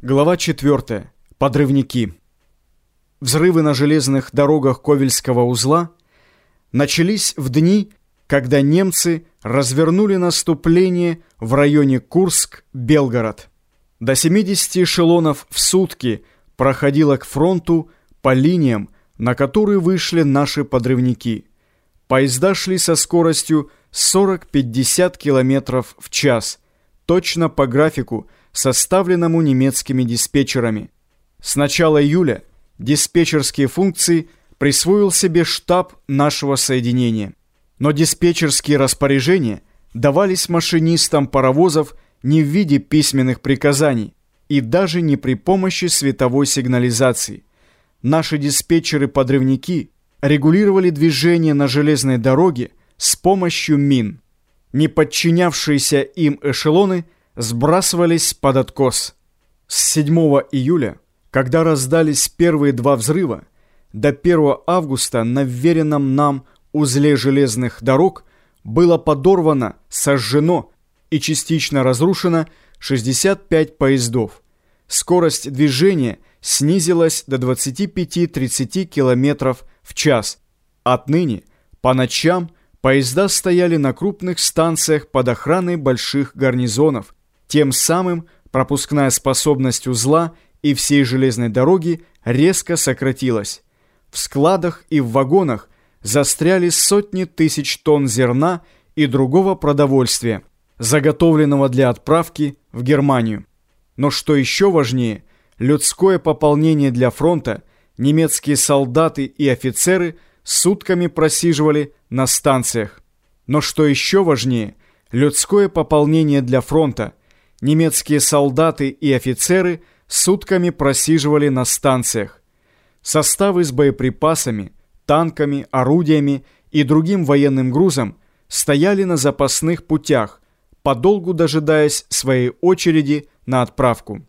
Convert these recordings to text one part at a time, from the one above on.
Глава 4. Подрывники. Взрывы на железных дорогах Ковельского узла начались в дни, когда немцы развернули наступление в районе Курск-Белгород. До 70 эшелонов в сутки проходило к фронту по линиям, на которые вышли наши подрывники. Поезда шли со скоростью 40-50 км в час, точно по графику – составленному немецкими диспетчерами. С начала июля диспетчерские функции присвоил себе штаб нашего соединения. Но диспетчерские распоряжения давались машинистам паровозов не в виде письменных приказаний и даже не при помощи световой сигнализации. Наши диспетчеры-подрывники регулировали движение на железной дороге с помощью мин. Не подчинявшиеся им эшелоны – сбрасывались под откос. С 7 июля, когда раздались первые два взрыва, до 1 августа на вверенном нам узле железных дорог было подорвано, сожжено и частично разрушено 65 поездов. Скорость движения снизилась до 25-30 км в час. Отныне по ночам поезда стояли на крупных станциях под охраной больших гарнизонов, тем самым пропускная способность узла и всей железной дороги резко сократилась. В складах и в вагонах застряли сотни тысяч тонн зерна и другого продовольствия, заготовленного для отправки в Германию. Но что еще важнее, людское пополнение для фронта, немецкие солдаты и офицеры сутками просиживали на станциях. Но что еще важнее, людское пополнение для фронта – немецкие солдаты и офицеры сутками просиживали на станциях. Составы с боеприпасами, танками, орудиями и другим военным грузом стояли на запасных путях, подолгу дожидаясь своей очереди на отправку.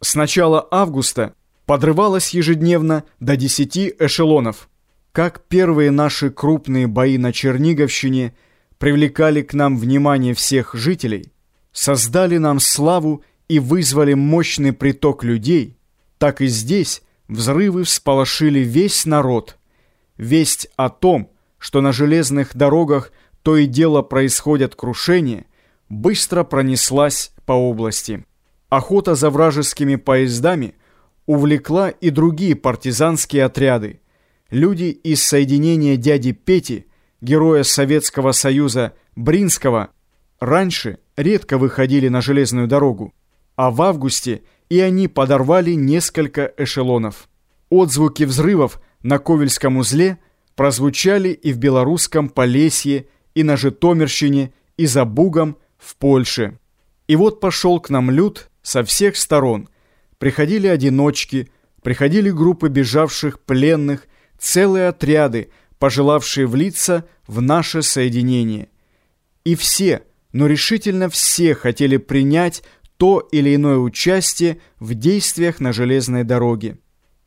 С начала августа подрывалось ежедневно до 10 эшелонов. Как первые наши крупные бои на Черниговщине привлекали к нам внимание всех жителей, создали нам славу и вызвали мощный приток людей, так и здесь взрывы всполошили весь народ. Весть о том, что на железных дорогах то и дело происходят крушения, быстро пронеслась по области. Охота за вражескими поездами увлекла и другие партизанские отряды. Люди из соединения дяди Пети, героя Советского Союза Бринского, раньше редко выходили на железную дорогу, а в августе и они подорвали несколько эшелонов. Отзвуки взрывов на Ковельском узле прозвучали и в белорусском Полесье, и на Житомирщине, и за Бугом в Польше. И вот пошел к нам люд со всех сторон. Приходили одиночки, приходили группы бежавших пленных, целые отряды, пожелавшие влиться в наше соединение. И все – но решительно все хотели принять то или иное участие в действиях на железной дороге.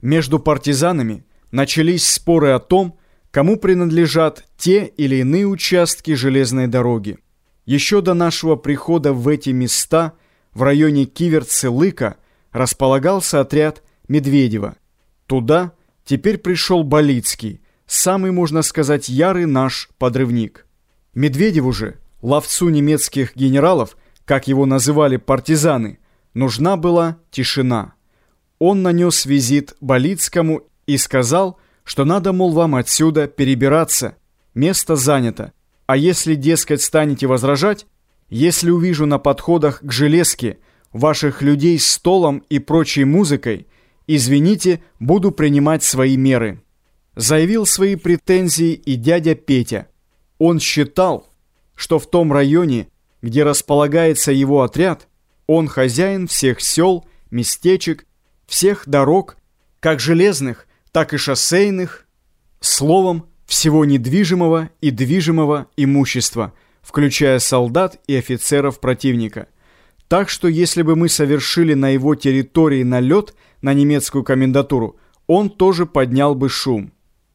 Между партизанами начались споры о том, кому принадлежат те или иные участки железной дороги. Еще до нашего прихода в эти места в районе Киверцы-Лыка располагался отряд Медведева. Туда теперь пришел Болицкий, самый, можно сказать, ярый наш подрывник. Медведеву же – ловцу немецких генералов, как его называли партизаны, нужна была тишина. Он нанес визит Болицкому и сказал, что надо, мол, вам отсюда перебираться, место занято. А если, дескать, станете возражать, если увижу на подходах к железке ваших людей с столом и прочей музыкой, извините, буду принимать свои меры. Заявил свои претензии и дядя Петя. Он считал, что в том районе, где располагается его отряд, он хозяин всех сел, местечек, всех дорог, как железных, так и шоссейных, словом, всего недвижимого и движимого имущества, включая солдат и офицеров противника. Так что если бы мы совершили на его территории налет на немецкую комендатуру, он тоже поднял бы шум.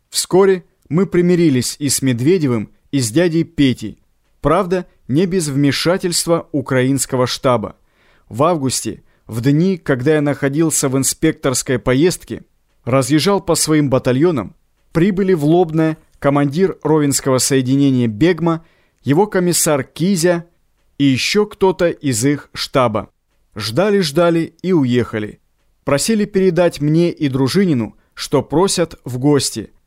Вскоре мы примирились и с Медведевым, и с дядей Петей, Правда, не без вмешательства украинского штаба. В августе в дни, когда я находился в инспекторской поездке, разъезжал по своим батальонам, прибыли в Лобное командир Ровенского соединения Бегма, его комиссар Кизя и еще кто-то из их штаба. Ждали-ждали и уехали. Просили передать мне и Дружинину, что просят в гости –